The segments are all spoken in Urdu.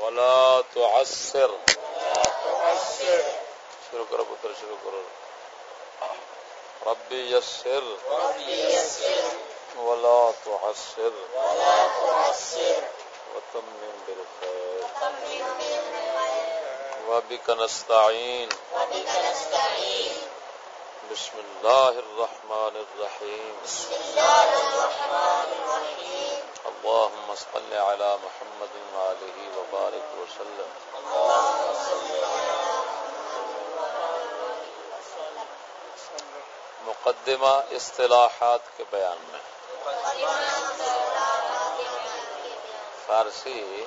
ولا تعسر. شروع کرو پتر، شروع کرو. ربی یسر ولا تعسر. وتمم بالخير وبك نستعين وبك نستعين بسم الله الرحمن الرحيم. بسم الله الرحمن الرحيم. اللهم صل على محمد وآله وبارك وسلم. اللهم صل على مقدمہ اصطلاحات کے بیان میں. فارسی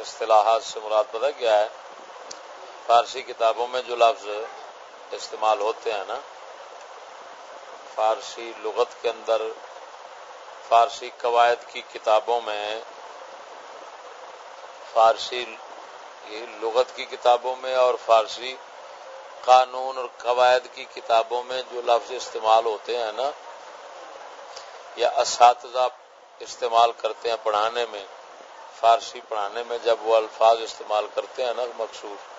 اصطلاحات سے مراد پتہ کیا ہے؟ فارسی کتابوں میں جو لفظ استعمال ہوتے ہیں نا، فارسی لغت کے اندر، فارسی قواعد کی کتابوں میں، فارسی لغت کی کتابوں میں اور فارسی قانون اور قواعد کی کتابوں میں جو لفظ استعمال ہوتے ہیں نا، یا اساتذہ استعمال کرتے ہیں پڑھانے میں، فارسی پڑھانے میں جب وہ الفاظ استعمال کرتے ہیں نا مخصوص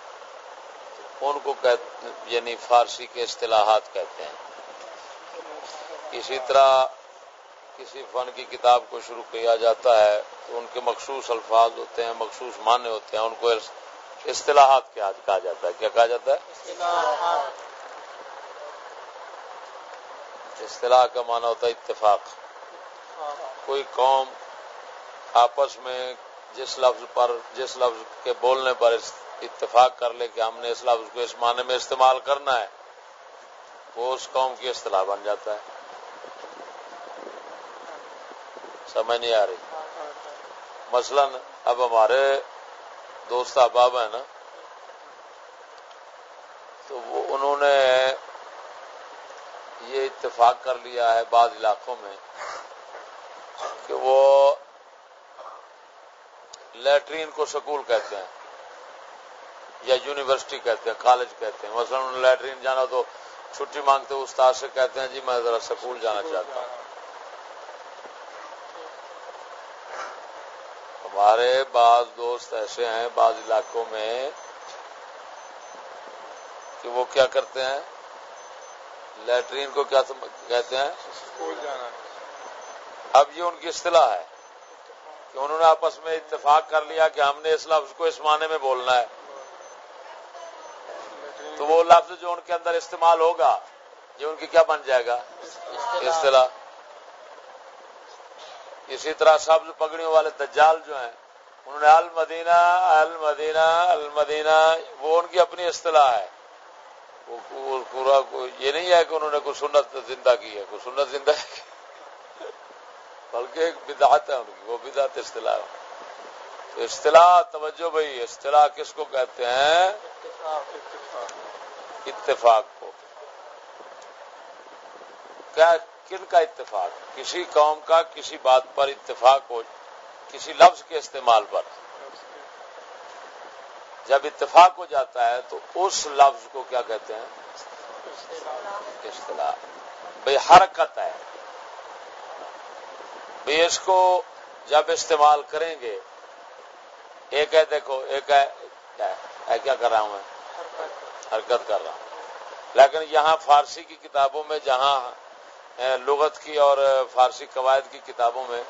ان کو یعنی فارسی کے اصطلاحات کہتے ہیں۔ اسی طرح کسی فن کی کتاب کو شروع کیا جاتا ہے تو ان کے مخصوص الفاظ ہوتے ہیں، مخصوص معنی ہوتے ہیں، ان کو اصطلاحات کہا جاتا ہے۔ کیا کہا جاتا ہے؟ اصطلاح کا معنی ہوتا ہے اتفاق۔ کوئی قوم آپس میں جس لفظ پر، جس لفظ کے بولنے پر اتفاق کر لے کہ ہم نے اس لفظ کو اس معنی میں استعمال کرنا ہے، وہ اس قوم کی اصطلاح بن جاتا ہے۔ سمجھ نہیں آ رہی۔ مثلا اب ہمارے دوست احباب ہیں نا، تو وہ انہوں نے یہ اتفاق کر لیا ہے بعض علاقوں میں کہ وہ لیٹرین کو سکول کہتے ہیں۔ یا یونیورسٹی کہتے ہیں کالج کہتے ہیں۔ مثلا انہوں نے لیٹرین جانا تو چھٹی مانگتے استاد سے کہتے ہیں جی میں ذرا سکول جانا چاہتا ہوں۔ ہمارے بعض دوست ایسے ہیں بعض علاقوں میں کہ وہ کیا کرتے ہیں؟ لیٹرین کو کیا کہتے ہیں؟ جانا۔ اب یہ ان کی اصطلاح ہے کہ انہوں نے آپس میں اتفاق کر لیا کہ ہم نے اس لفظ کو اس معنی میں بولنا ہے۔ تو وہ لفظ جو ان کے اندر استعمال ہوگا یہ ان کی کیا بن جائے گا؟ اصطلاح۔ اسی طرح سبز پگڑیوں والے دجال جو ہیں انہوں نے المدینہ المدینہ المدینہ وہ ان کی اپنی اصطلاح ہے۔ وہ پورا یہ نہیں ہے کہ انہوں نے کوئی سنت زندہ کی ہے کوئی سنت زندہ کی بلکہ ایک بدعت ہے ان کی وہ بدعت اصطلاح اصطلاح توجہ بھائی اصطلاح کس کو کہتے ہیں؟ اتفاق کو کیا کن کا اتفاق؟ کسی قوم کا کسی بات پر اتفاق ہو، کسی لفظ کے استعمال پر۔ جب اتفاق ہو جاتا ہے تو اس لفظ کو کیا کہتے ہیں؟ اصطلاح۔ بھائی حرکت ہے۔ بھائی اس کو جب استعمال کریں گے، ایک ہے دیکھو، ایک ہے کیا کر رہا ہوں میں؟ حرکت کر رہا ہوں۔ لیکن یہاں فارسی کی کتابوں میں، جہاں لغت کی اور فارسی قواعد کی کتابوں میں،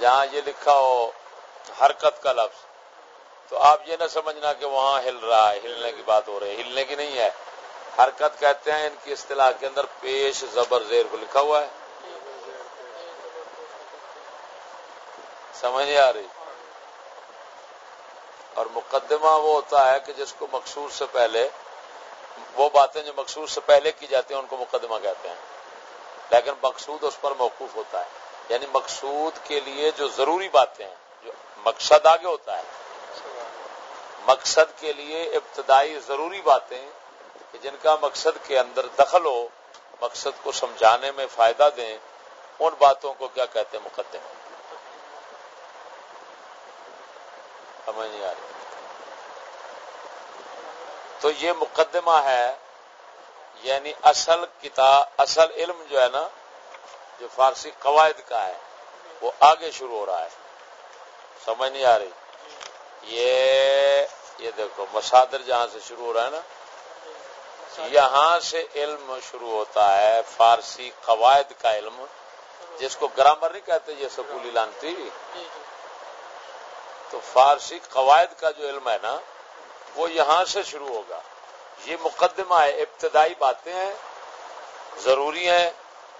جہاں یہ لکھا ہو حرکت کا لفظ، تو آپ یہ نہ سمجھنا کہ وہاں ہل رہا ہے، ہلنے کی بات ہو رہی ہے۔ ہلنے کی نہیں ہے۔ حرکت کہتے ہیں ان کی اصطلاح کے اندر پیش زبر زیر کو لکھا ہوا ہے۔ سمجھ نہیں آ رہی؟ اور مقدمہ وہ ہوتا ہے کہ جس کو مقصود سے پہلے، وہ باتیں جو مقصود سے پہلے کی جاتی ہیں، ان کو مقدمہ کہتے ہیں۔ لیکن مقصود اس پر موقوف ہوتا ہے۔ یعنی مقصود کے لیے جو ضروری باتیں ہیں، جو مقصد آگے ہوتا ہے۔ مقصد کے لیے ابتدائی ضروری باتیں کہ جن کا مقصد کے اندر دخل ہو، مقصد کو سمجھانے میں فائدہ دیں، ان باتوں کو کیا کہتے ہیں؟ مقدمہ۔ سمجھ نہیں آ رہی۔ تو یہ مقدمہ ہے یعنی اصل کتاب اصل علم جو ہے نا، جو فارسی قواعد کا ہے، وہ آگے شروع ہو رہا ہے۔ سمجھ نہیں آ رہی۔ یہ یہ دیکھو مسادر جہاں سے شروع ہو رہا ہے نا، یہاں سے علم شروع ہوتا ہے، فارسی قواعد کا علم، جس کو گرامر نہیں کہتے، یہ سکولی لانتی۔ جی، جی۔ تو فارسی قواعد کا جو علم ہے نا، وہ یہاں سے شروع ہوگا۔ یہ مقدمہ ہے، ابتدائی باتیں ہیں، ضروری ہیں،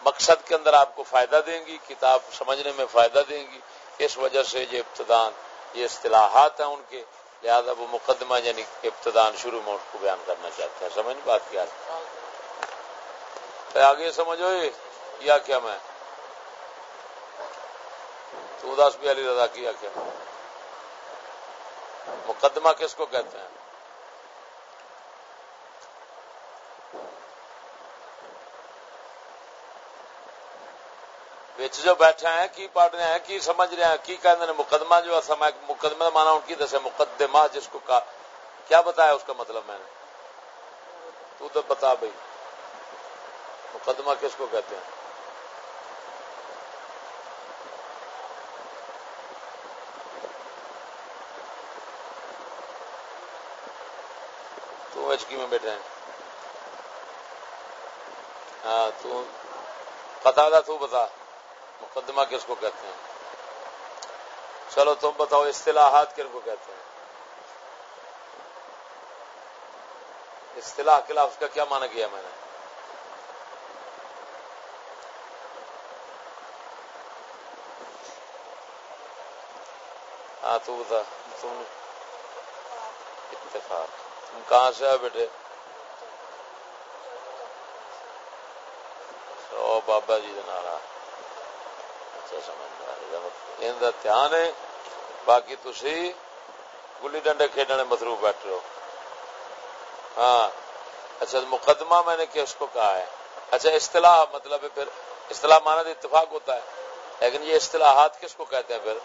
مقصد کے اندر آپ کو فائدہ دیں گی، کتاب سمجھنے میں فائدہ دیں گی۔ اس وجہ سے یہ ابتدان، یہ اصطلاحات ہیں ان کے۔ لہذا وہ مقدمہ یعنی ابتدان شروع میں اس کو بیان کرنا چاہتے ہیں۔ سمجھ بات کیا آگے سمجھو یا کیا میں؟ تو اداس بھی علی رضا کیا کیا مقدمہ کس کو کہتے ہیں؟ بچ جو بیٹھے ہیں، کی پڑھ رہے ہیں، کی سمجھ رہے ہیں، کی کہتے ہیں، مقدمہ جو ہے مقدمہ مانا ان کی دسے مقدمہ جس کو کا کیا بتایا اس کا مطلب میں نے؟ تو تو بتا بھائی۔ مقدمہ کس کو کہتے ہیں؟ تو میں بیٹھے ہیں ہاں تو پتا تھا تو بتا، مقدمہ کس کو کہتے ہیں؟ چلو تم بتاؤ، اصطلاحات کن کو کہتے ہیں؟ اصطلاح کے لفظ کا کیا مانا کیا میں نے؟ ہاں تو بتا، تم اتفاق۔ کہاں سے آئے بیٹے؟ او بابا جی دنارا اچھا دھیان ہے۔ باقی تھی گلی ڈنڈے کھیڈنے مصروف بیٹھے ہو۔ ہاں۔ اچھا مقدمہ میں نے کس کو کہا ہے۔ اچھا اصطلاح مطلب ہے پھر اصطلاح مانا تو اتفاق ہوتا ہے۔ لیکن یہ اصطلاحات کس کو کہتے ہیں پھر؟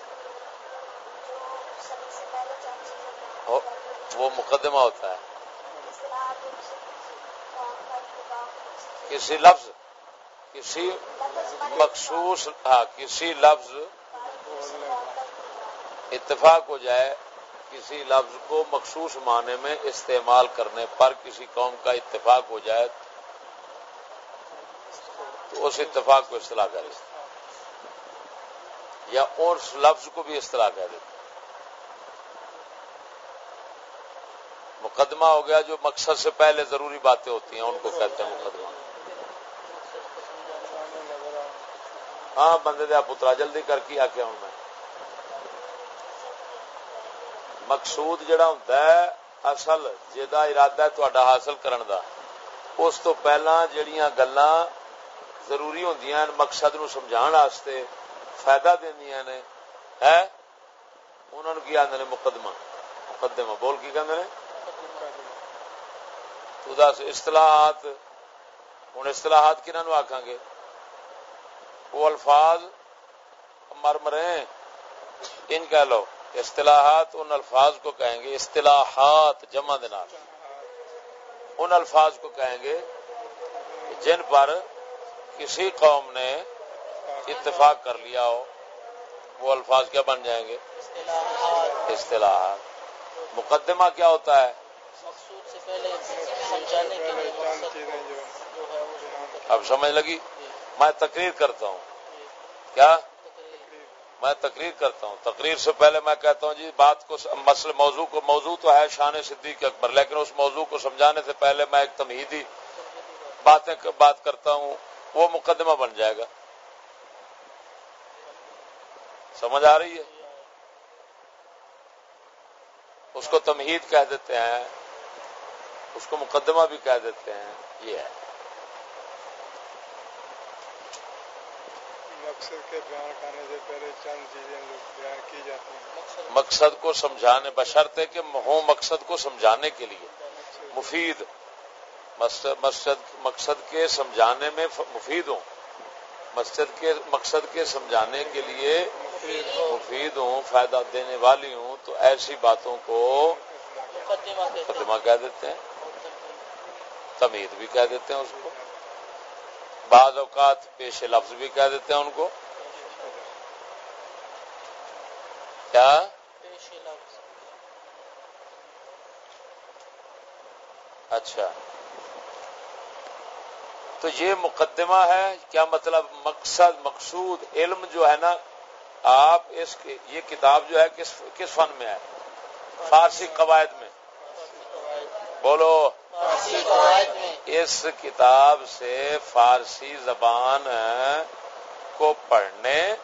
وہ مقدمہ ہوتا ہے۔ کسی لفظ، کسی مخصوص ہاں کسی لفظ اتفاق ہو جائے، کسی لفظ کو مخصوص معنی میں استعمال کرنے پر کسی قوم کا اتفاق ہو جائے، تو اس اتفاق کو اصطلاح کرے یا اور لفظ کو بھی اصطلاح کہہ دیتے مقدمہ ہو گیا جو مقصد سے پہلے ضروری باتیں ہوتی ہیں، ان کو کہتے ہیں مقدمہ۔ ہاں بندے دیا پترا جلدی کر کے آ کے ہوں میں۔ مقصود جڑا ہوں اصل جا ارادہ ہے تا حاصل کرن دا، اس تو پہلا جڑیاں گلاں ضروری ہوں مقصد نو سمجھان واسطے فائدہ دیا نے۔ ہے؟ انہوں نے کی آدھے نے مقدمہ۔ مقدمہ بول کی کہتے ہیں تو دس اصطلاحات ہوں اصطلاحات کنہوں آخان گے وہ الفاظ مر مرے ان کہہ لو اصطلاحات ان الفاظ کو کہیں گے اصطلاحات جمع دینا ان الفاظ کو کہیں گے جن پر کسی قوم نے اتفاق کر لیا ہو وہ الفاظ کیا بن جائیں گے اصطلاحات مقدمہ کیا ہوتا ہے اب سمجھ لگی؟ میں تقریر کرتا ہوں۔ کیا؟ میں تقریر کرتا ہوں۔ تقریر سے پہلے میں کہتا ہوں جی بات کو مسئلہ موضوع کو موضوع تو ہے شان صدیق اکبر، لیکن اس موضوع کو سمجھانے سے پہلے میں ایک تمہیدی باتیں بات کرتا ہوں۔ وہ مقدمہ بن جائے گا۔ سمجھ آ رہی ہے؟ اس کو تمہید کہہ دیتے ہیں۔ اس کو مقدمہ بھی کہہ دیتے ہیں یہ ہے۔ مقصد کے بیان کرنے سے پہلے چند چیزیں بیان کی جاتی ہیں۔ مقصد کو سمجھانے بشرط ہے کہ ہوں مقصد کو سمجھانے کے لیے۔ مفید مقصد مقصد کے سمجھانے میں مفید ہوں۔ مسجد کے مقصد کے سمجھانے کے لیے مفید ہوں فائدہ دینے والی ہوں تو ایسی باتوں کو مقدمہ کہہ دیتے ہیں۔ تمید بھی کہہ دیتے ہیں اس کو۔ بعض اوقات پیش لفظ بھی کہہ دیتے ہیں ان کو۔ کیا؟ اچھا۔ تو یہ مقدمہ ہے کیا مطلب مقصد مقصود علم جو ہے نا آپ اس یہ کتاب جو ہے کس کس فن میں ہے؟ فارسی قواعد میں۔ بولو۔ اس کتاب سے فارسی زبان کو پڑھنے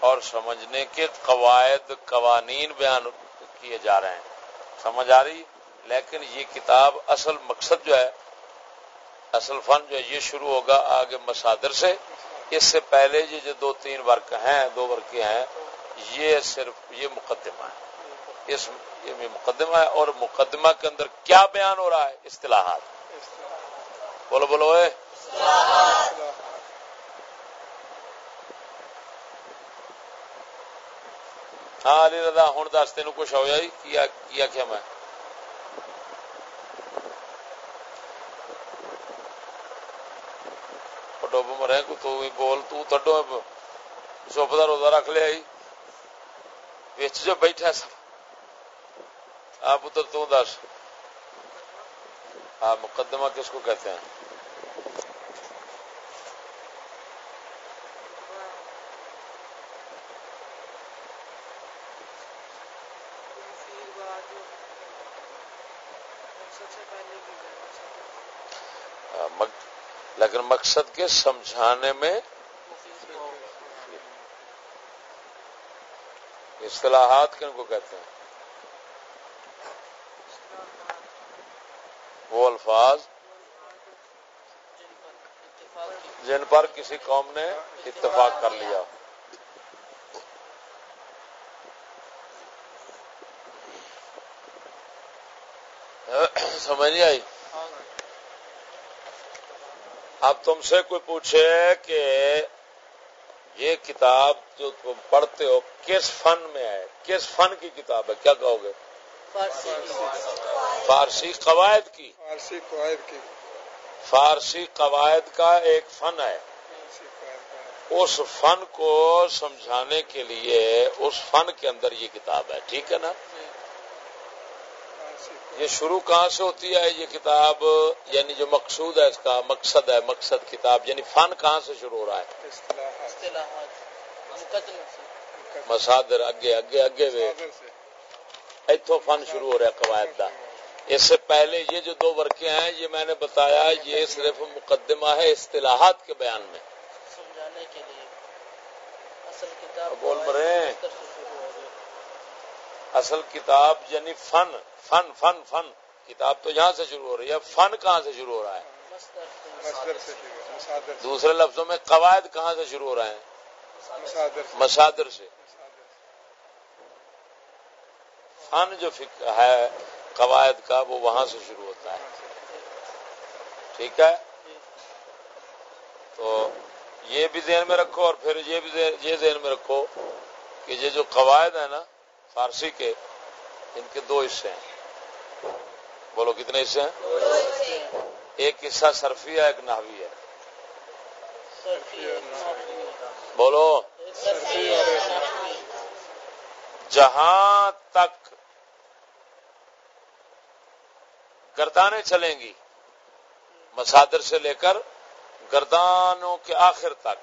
اور سمجھنے کے قواعد قوانین بیان کیے جا رہے ہیں۔ سمجھ آ رہی؟ لیکن یہ کتاب اصل مقصد جو ہے اصل فن جو ہے یہ شروع ہوگا آگے مسادر سے۔ اس سے پہلے یہ جو دو تین ورک ہیں دو ورکے ہیں یہ صرف یہ مقدمہ ہے۔ اس یہ مقدمہ ہے اور مقدمہ کے اندر کیا بیان ہو رہا ہے؟ اصطلاحات۔ بولو بولو اے۔ ہاں علی رضا ہوں دس تین کچھ ہو جائی۔ کیا کیا کیا میں؟ ڈب مرے، کو تو بھی بول، تو تڈو۔ چپ کا روزہ رکھ لیا بچ جو بیٹھا سب۔ آپ پتر تو دس۔ آپ مقدمہ کس کو کہتے ہیں؟ ہاں، لیکن مقصد کے سمجھانے میں اصطلاحات کن کو کہتے ہیں وہ الفاظ جن پر کسی قوم نے اتفاق کر لیا۔ سمجھ نہیں آئی؟ اب تم سے کوئی پوچھے کہ یہ کتاب جو تم پڑھتے ہو کس فن میں ہے؟ کس فن کی کتاب ہے؟ کیا کہو گے؟ فارسی قواعد کی۔ فارسی قواعد کی۔ فارسی قواعد کا ایک فن ہے۔ اس فن کو سمجھانے کے لیے اس فن کے اندر یہ کتاب ہے ٹھیک ہے نا؟ یہ شروع کہاں سے ہوتی ہے یہ کتاب؟ یعنی جو مقصود ہے اس کا مقصد ہے مقصد کتاب یعنی فن کہاں سے شروع ہو رہا ہے؟ مسادر اگے اگے اگے وے اتو فن شروع ہو رہا ہے قواعد کا اس سے پہلے یہ جو دو ورقے ہیں یہ میں نے بتایا یہ صرف مقدمہ ہے اصطلاحات کے بیان میں۔ سمجھانے کے لیے۔ اصل کتاب بول رہے اصل کتاب یعنی فن فن فن فن۔ کتاب تو یہاں سے شروع ہو رہی ہے فن کہاں سے شروع ہو رہا ہے؟ دوسرے لفظوں میں قواعد کہاں سے شروع ہو رہے ہیں؟ مسادر سے۔ فن جو ہے قواعد کا وہ وہاں سے شروع ہوتا ہے۔ ٹھیک ہے؟ تو یہ بھی ذہن میں رکھو اور پھر یہ بھی یہ ذہن میں رکھو کہ یہ جو قواعد ہے نا فارسی کے، ان کے دو حصے ہیں۔ بولو کتنے حصے ہیں؟ ایک حصہ سرفی ہے ایک نحوی ہے بولو۔ جہاں تک گردانے چلیں گی۔ مسادر سے لے کر گردانوں کے آخر تک۔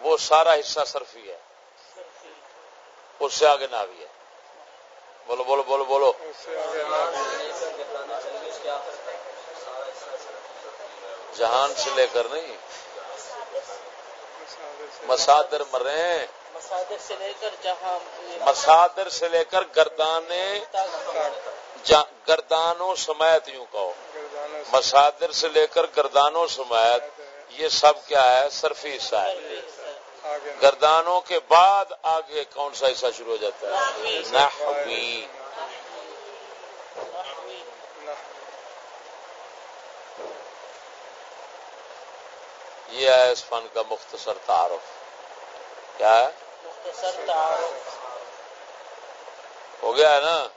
وہ سارا حصہ سرفی ہے۔ اس سے آگے ناوی ہے بولو بولو بولو بولو۔ جہان سے لے کر نہیں۔ مسادر مرے مسادر سے لے کر جہاں مسادر سے لے کر گردانے گردانوں سمیت یوں کہو۔ مسادر سے لے کر گردانوں سمیت یہ سب کیا ہے؟ سرفی حصہ ہے۔ گردانوں کے بعد آگے کون سا حصہ شروع ہو جاتا ہے؟ نحوی۔ یہ ہے اس فن کا مختصر تعارف۔ کیا ہے؟ مختصر تعارف۔ ہو گیا ہے نا۔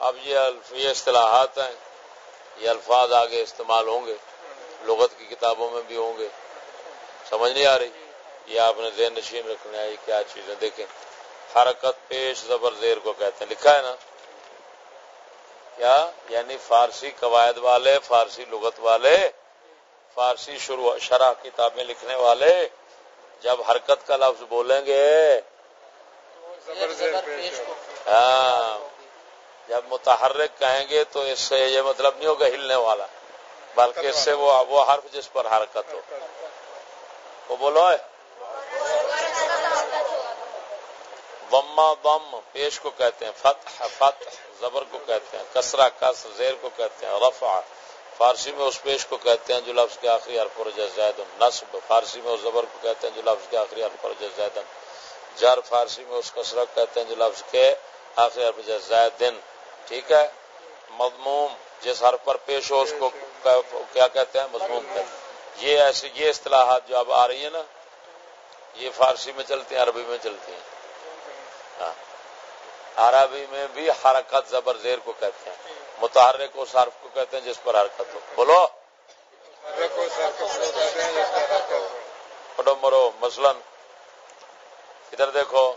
اب یہ اصطلاحات ہیں یہ الفاظ آگے استعمال ہوں گے لغت کی کتابوں میں بھی ہوں گے۔ سمجھ نہیں آ رہی؟ یہ آپ نے ذہن نشین رکھنا ہے یہ کیا چیزیں دیکھیں حرکت پیش زبر زیر کو کہتے ہیں۔ لکھا ہے نا؟ کیا؟ یعنی فارسی قواعد والے فارسی لغت والے فارسی شروع شرح کتابیں لکھنے والے جب حرکت کا لفظ بولیں گے ہاں جب متحرک کہیں گے تو اس سے یہ مطلب نہیں ہوگا ہلنے والا، بلکہ اس سے وہ حرف جس پر حرکت ہو۔ وہ بولو ہے وما بم پیش کو کہتے ہیں۔ فتح فتح، زبر کو کہتے ہیں۔ کسرا کسر، زیر کو کہتے ہیں۔ رفع، فارسی میں اس پیش کو کہتے ہیں جو لفظ کے آخری حرف پر زید نصب، فارسی میں اس زبر کو کہتے ہیں جو لفظ کے آخری حرف پر زید جر، فارسی میں اس کسرا کہتے ہیں جو لفظ کے آخری حرف پر ٹھیک ہے؟ مضموم جس حرف پر پیش ہو اس کو کیا کہتے ہیں؟ مضموم کہتے ہیں۔ یہ ایسی یہ اصطلاحات جو اب آ رہی ہیں نا یہ فارسی میں چلتی ہیں عربی میں چلتی ہیں۔ ہاں۔ عربی میں بھی حرکت زبر زیر کو کہتے ہیں۔ متحرک کو صرف کو کہتے ہیں جس پر حرکت ہو۔ بولو۔ پڑو مرو مثلا ادھر دیکھو۔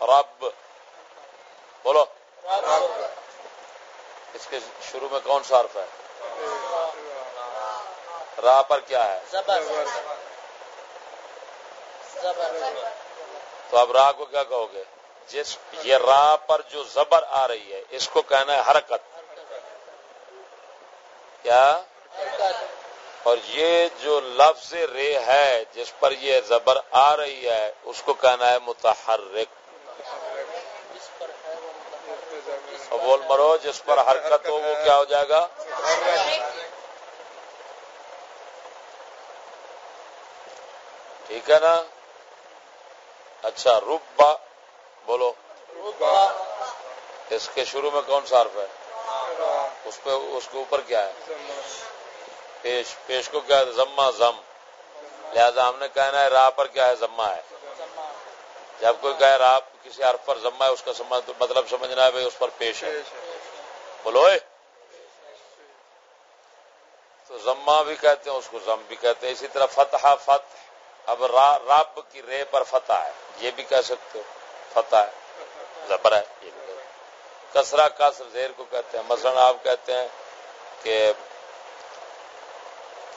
رب۔ بولو۔ اس کے شروع میں کون سا حرف ہے؟ راہ پر کیا ہے؟ تو اب راہ کو کیا کہو گے؟ جس یہ راہ پر جو زبر آ رہی ہے، اس کو کہنا ہے حرکت۔ کیا؟ اور یہ جو لفظ رے ہے، جس پر یہ زبر آ رہی ہے، اس کو کہنا ہے متحرک۔ بول مرو، جس پر حرکت ہو، وہ کیا ہو جائے گا؟ ٹھیک ہے نا؟ اچھا ربا، بولو۔ اس کے شروع میں کون سا حرف ہے؟ اس پہ، اس کے اوپر کیا ہے؟ پیش پیش کو کیا ہے؟ زما، زم۔ لہذا ہم نے کہنا ہے راہ پر کیا ہے؟ زما ہے۔ جب کوئی کہے راہ کسی حرف پر زما ہے اس کا مطلب سمجھنا ہے بھائی اس پر پیش ہے۔ بولو تو زما بھی کہتے ہیں اس کو زم بھی کہتے ہیں۔ اسی طرح فتح فتح۔ اب رب کی رے پر فتح ہے۔ یہ بھی کہہ سکتے ہو۔ فتح ہے۔ زبر ہے یہ بھی کسرا کسر زیر کو کہتے ہیں۔ مثلا آپ کہتے ہیں کہ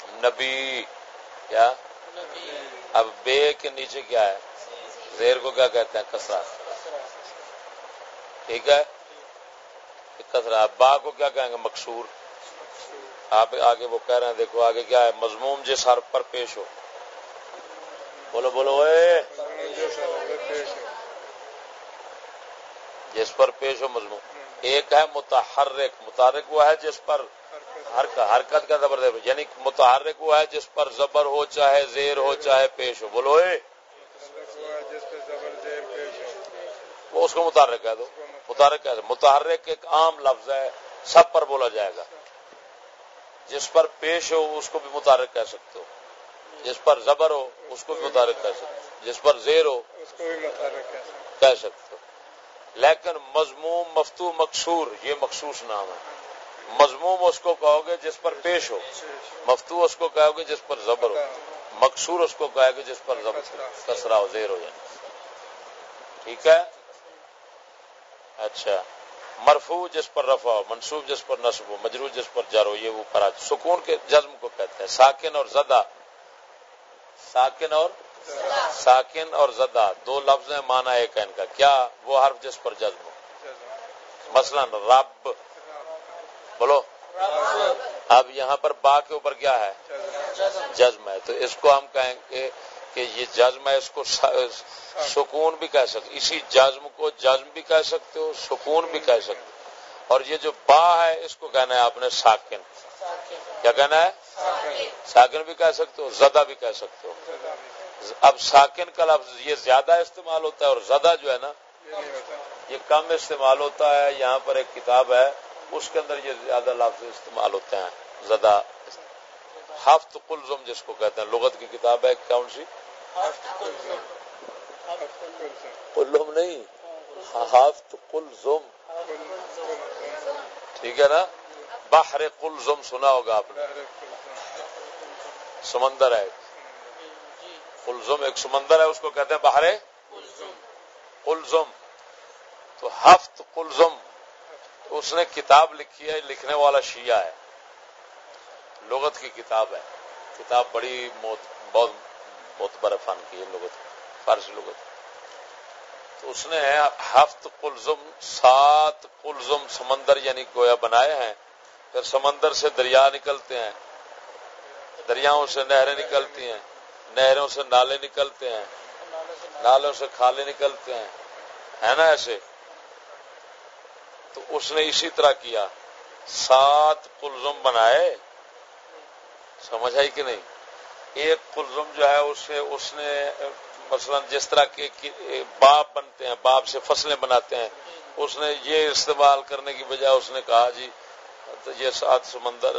نبی کیا اب بے کے نیچے کیا ہے؟ زیر کو کیا کہتے ہیں؟ کسرا ٹھیک ہے؟ کسرا با کو کیا کہیں گے؟ مقصور آپ آگے وہ کہہ رہے ہیں، دیکھو آگے کیا ہے؟ مضموم جس حرف پر پیش ہو۔ بولو بولو، اے۔ جس پر پیش ہو مضمون ایک ہے متحرک۔ متحرک وہ ہے جس پر حرکت کا زبر یعنی متحرک وہ ہے جس پر زبر ہو، چاہے زیر ہو، چاہے پیش ہو۔ بولو، اے وہ اس کو متحرک کہہ دو۔ متحرک کہہ دو۔ متحرک ایک عام لفظ ہے سب پر بولا جائے گا۔ جس پر پیش ہو اس کو بھی متحرک کہہ سکتے ہو۔ جس پر زبر ہو اس کو بھی متحرک کہہ سکتے جس پر زیر ہو اس کو بھی متحرک کہہ سکتے ہو۔ لیکن مضموم مفتو مقصور یہ مخصوص نام ہے۔ مضموم اس کو کہو گے جس پر پیش ہو۔ مفتو اس کو کہو گے جس پر زبر ہو۔ مقصور اس کو کہو گے جس پر زبر کسرا ہو زیر ہو جائے۔ ٹھیک ہے؟ اچھا۔ مرفو جس پر رفع ہو منصوب جس پر نصب ہو مجرو جس پر جر ہو یہ وہ کرا سکون کے جزم کو کہتے ہیں۔ ساکن اور زدہ۔ ساکن اور ساکن اور زدہ۔ دو لفظ ہیں مانا ایک ہے ان کا۔ کیا وہ حرف جس پر جزم ہو؟ مثلا رب۔ بولو۔ اب یہاں پر با کے اوپر کیا ہے؟ جزم ہے۔ تو اس کو ہم کہیں گے کہ یہ جزم ہے، اس کو سکون بھی کہہ سکتے اسی جزم کو جزم بھی کہہ سکتے ہو، سکون بھی کہہ سکتے اور یہ جو با ہے، اس کو کہنا ہے آپ نے ساکن۔ کیا کہنا ہے؟ ساکن بھی کہہ سکتے ہو، زدہ بھی کہہ سکتے ہو۔ اب ساکن کا لفظ یہ زیادہ استعمال ہوتا ہے اور زدہ جو ہے نا، یہ کم استعمال ہوتا ہے۔ یہاں پر ایک کتاب ہے، اس کے اندر یہ زیادہ لفظ استعمال ہوتے ہیں، زدہ۔ ہفت کلزم جس کو کہتے ہیں، لغت کی کتاب ہے، کون سی؟ کلزم نہیں۔ ہفت کلزم ٹھیک ہے نا؟ بحر کلزم سنا ہوگا آپ نے۔ سمندر ہے۔ کلزم ایک سمندر ہے، اس کو کہتے ہیں بحر قلزم تو ہفت قلزم اس نے کتاب لکھی ہے، لکھنے والا شیعہ ہے۔ لغت کی کتاب ہے۔ کتاب بڑی موت بہت بہت فن کی لغت فارسی لغت تو اس نے ہفت قلزم سات قلزم سمندر یعنی گویا بنائے ہیں، پھر سمندر سے دریا نکلتے ہیں، دریاؤں سے نہریں نکلتی ہیں، نہروں سے نالے نکلتے ہیں، نالوں سے کھالے نکلتے ہیں، ہے نا ایسے؟ تو اس نے اسی طرح کیا، سات کلزم بنائے، سمجھ آئی کہ نہیں؟ ایک کلزم جو ہے، اس اس نے، مثلا جس طرح کے باپ بنتے ہیں، باپ سے فصلیں بناتے ہیں، اس نے یہ استعمال کرنے کی بجائے اس نے کہا جی یہ سات سمندر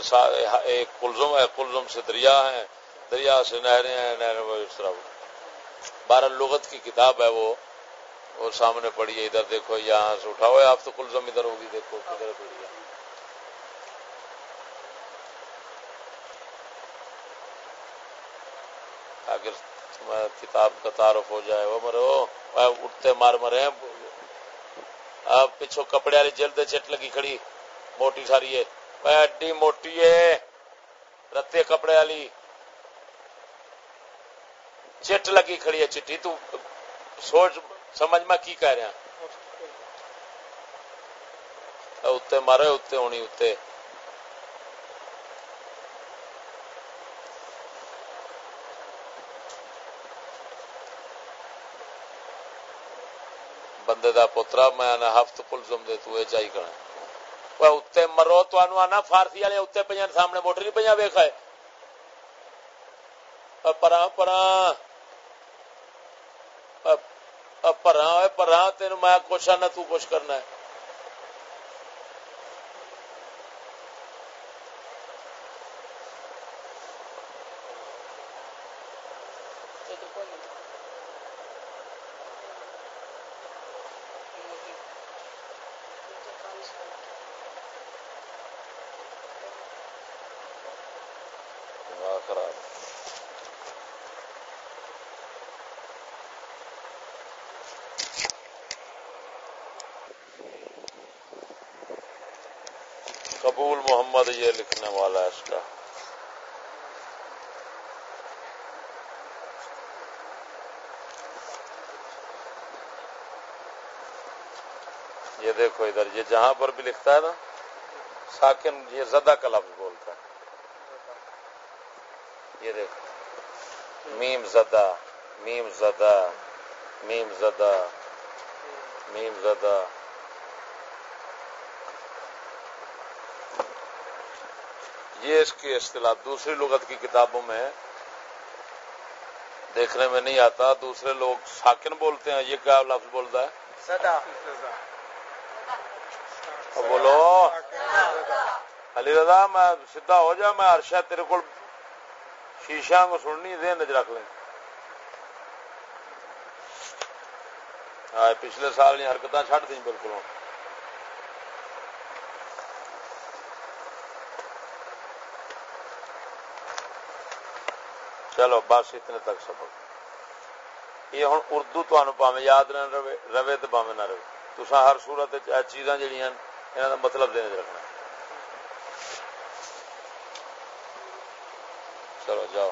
ایک کلزم ہے کلزم سے دریا ہے، دریا سے نہریں ہیں، نہریں اس طرح۔ بارہ لغت کی کتاب ہے وہ اور سامنے پڑی ہے، ادھر دیکھو، یہاں سے اٹھاؤ، آپ تو کلزم ادھر ہوگی، دیکھو، کدھر پڑی ہے۔ اگر کتاب کا تعارف ہو جائے، وہ مرو اٹھتے مار مرے پچھو کپڑے والی جلد چٹ لگی کھڑی، موٹی ساری ہے۔ ایڈی موٹی ہے، رتے کپڑے والی۔ چٹ لگی کھڑی ہے چٹھی تو سوچ، سمجھ میں کی کہہ رہا اتنے مارے اتنے ہونی اتنے بندے دا پوترا میں ہفت کلزم دے، تو اے چاہیے کرنا اتے مرو تو انا فارسی والے اتے پیاں سامنے موٹر نہیں پہ ویخا ہے۔ پرا پرا پرا پرا تینوں میں کچھ نہ تو کچھ کرنا ہے۔ قبول محمد یہ لکھنے والا ہے اس کا۔ یہ دیکھو ادھر، یہ جہاں پر بھی لکھتا ہے نا، ساکن، یہ زدہ کا لفظ بولتا ہے۔ یہ دیکھو۔ میم زدہ میم زدہ میم زدہ میم زدہ۔ یہ اس کی اصطلاح دوسری لغت کی کتابوں میں دیکھنے میں نہیں آتا دوسرے لوگ ساکن بولتے ہیں یہ کیا لفظ بولتا ہے؟ بولو۔ علی رضا میں سیدھا ہو جا میں ہرشا تیرے کو شیشہ کو سننی دے نظر رکھ لیں۔ پچھلے سال حرکت چڈ دیں بالکل۔ چلو بس اتنے تک سبق یہ ہوں اردو تمہیں یاد نہ رہے رہے تو پاوے نہ رہے تو ہر صورت چیزاں جہاں یہاں کا مطلب دینے رکھنا چلو جاؤ